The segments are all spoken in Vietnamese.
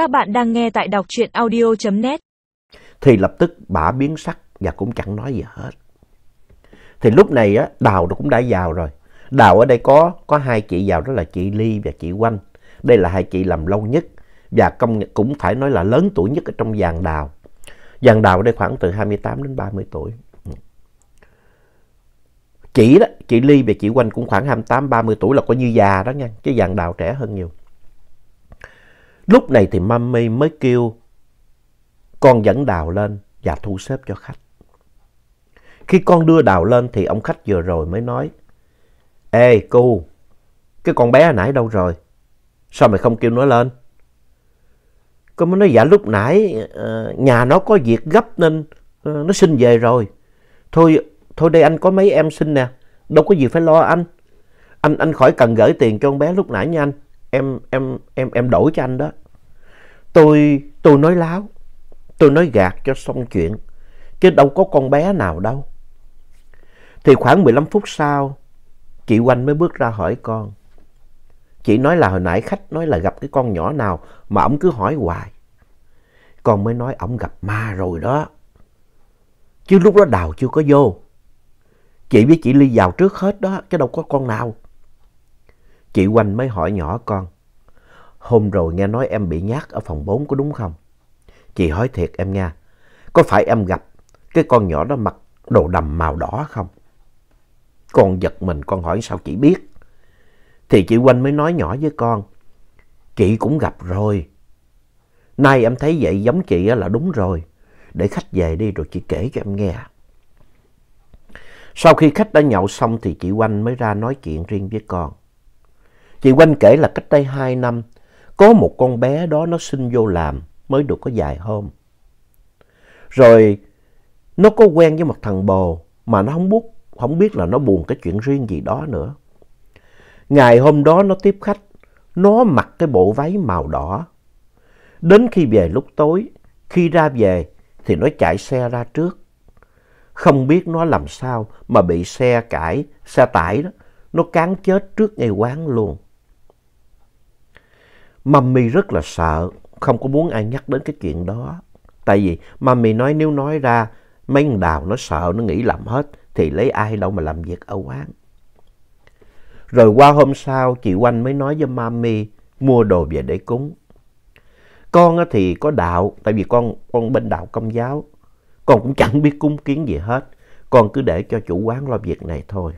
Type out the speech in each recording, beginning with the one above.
Các bạn đang nghe tại đọc truyện audio.net. Thì lập tức bả biến sắc và cũng chẳng nói gì hết. Thì lúc này á, Đào cũng đã vào rồi. Đào ở đây có có hai chị vào đó là chị Ly và chị Quanh. Đây là hai chị làm lâu nhất và công cũng phải nói là lớn tuổi nhất ở trong dàn Đào. Dàn Đào ở đây khoảng từ 28 đến 30 tuổi. Ừ. Chị đó, chị Ly và chị Quanh cũng khoảng 28-30 tuổi là coi như già đó nha, chứ dàn Đào trẻ hơn nhiều. Lúc này thì mami mới kêu con dẫn Đào lên và thu xếp cho khách. Khi con đưa Đào lên thì ông khách vừa rồi mới nói Ê cu cái con bé nãy đâu rồi? Sao mày không kêu nó lên? Con mới nói dạ lúc nãy ờ, nhà nó có việc gấp nên ờ, nó xin về rồi. Thôi thôi đây anh có mấy em xin nè, đâu có gì phải lo anh. Anh anh khỏi cần gửi tiền cho con bé lúc nãy nha anh. Em em em em đổi cho anh đó. Tôi tôi nói láo. Tôi nói gạt cho xong chuyện. Chứ đâu có con bé nào đâu. Thì khoảng 15 phút sau, chị Oanh mới bước ra hỏi con. Chị nói là hồi nãy khách nói là gặp cái con nhỏ nào mà ổng cứ hỏi hoài. Con mới nói ổng gặp ma rồi đó. Chứ lúc đó Đào chưa có vô. Chị với chị Ly vào trước hết đó, chứ đâu có con nào. Chị Oanh mới hỏi nhỏ con. Hôm rồi nghe nói em bị nhát ở phòng 4 có đúng không? Chị hỏi thiệt em nha. Có phải em gặp cái con nhỏ đó mặc đồ đầm màu đỏ không? Con giật mình, con hỏi, sao chị biết? Thì chị Oanh mới nói nhỏ với con. Chị cũng gặp rồi. Nay em thấy vậy giống chị là đúng rồi. Để khách về đi rồi chị kể cho em nghe. Sau khi khách đã nhậu xong thì chị Oanh mới ra nói chuyện riêng với con. Chị quanh kể là cách đây 2 năm, có một con bé đó nó xin vô làm mới được có vài hôm. Rồi nó có quen với một thằng bồ mà nó không biết, không biết là nó buồn cái chuyện riêng gì đó nữa. Ngày hôm đó nó tiếp khách, nó mặc cái bộ váy màu đỏ. Đến khi về lúc tối, khi ra về thì nó chạy xe ra trước. Không biết nó làm sao mà bị xe cãi, xe tải đó, nó cán chết trước ngay quán luôn. Mummy rất là sợ, không có muốn ai nhắc đến cái chuyện đó. Tại vì Mummy nói nếu nói ra, mấy thằng đào nó sợ, nó nghĩ làm hết, thì lấy ai đâu mà làm việc ở quán. Rồi qua hôm sau, chị Oanh mới nói với Mami mua đồ về để cúng. Con thì có đạo, tại vì con con bên đạo công giáo. Con cũng chẳng biết cúng kiến gì hết. Con cứ để cho chủ quán lo việc này thôi.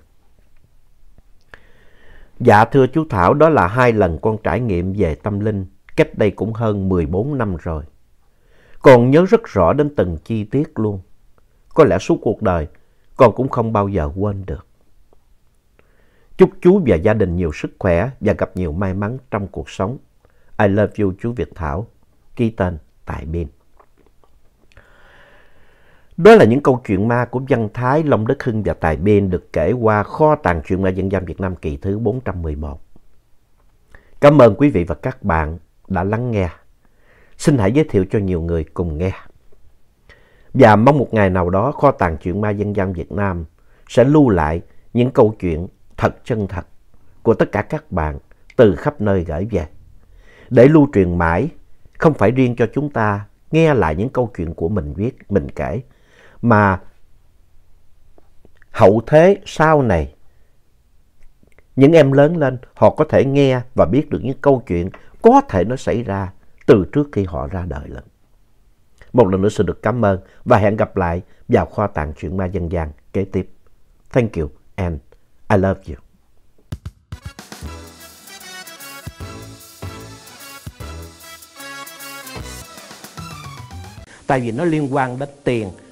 Dạ thưa chú Thảo, đó là hai lần con trải nghiệm về tâm linh, cách đây cũng hơn 14 năm rồi. Con nhớ rất rõ đến từng chi tiết luôn. Có lẽ suốt cuộc đời, con cũng không bao giờ quên được. Chúc chú và gia đình nhiều sức khỏe và gặp nhiều may mắn trong cuộc sống. I love you chú Việt Thảo. Ký tên tại biên. Đó là những câu chuyện ma của Văn Thái, Long Đức Hưng và Tài Biên được kể qua kho tàng truyện ma dân gian Việt Nam kỳ thứ 411. Cảm ơn quý vị và các bạn đã lắng nghe. Xin hãy giới thiệu cho nhiều người cùng nghe. Và mong một ngày nào đó kho tàng truyện ma dân gian Việt Nam sẽ lưu lại những câu chuyện thật chân thật của tất cả các bạn từ khắp nơi gửi về. Để lưu truyền mãi, không phải riêng cho chúng ta nghe lại những câu chuyện của mình viết, mình kể, mà hậu thế sau này, những em lớn lên, họ có thể nghe và biết được những câu chuyện có thể nó xảy ra từ trước khi họ ra đời lần. Một lần nữa xin được cảm ơn và hẹn gặp lại vào kho tàng truyện ma dân gian kế tiếp. Thank you and I love you. Tại vì nó liên quan đến tiền,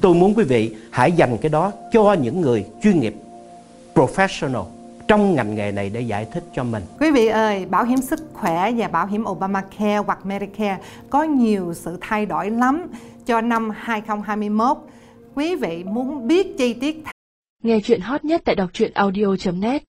Tôi muốn quý vị hãy dành cái đó cho những người chuyên nghiệp, professional trong ngành nghề này để giải thích cho mình. Quý vị ơi, bảo hiểm sức khỏe và bảo hiểm Obamacare hoặc Medicare có nhiều sự thay đổi lắm. cho năm 2021. Quý vị muốn biết chi tiết Nghe chuyện hot nhất tại đọc truyện audio.net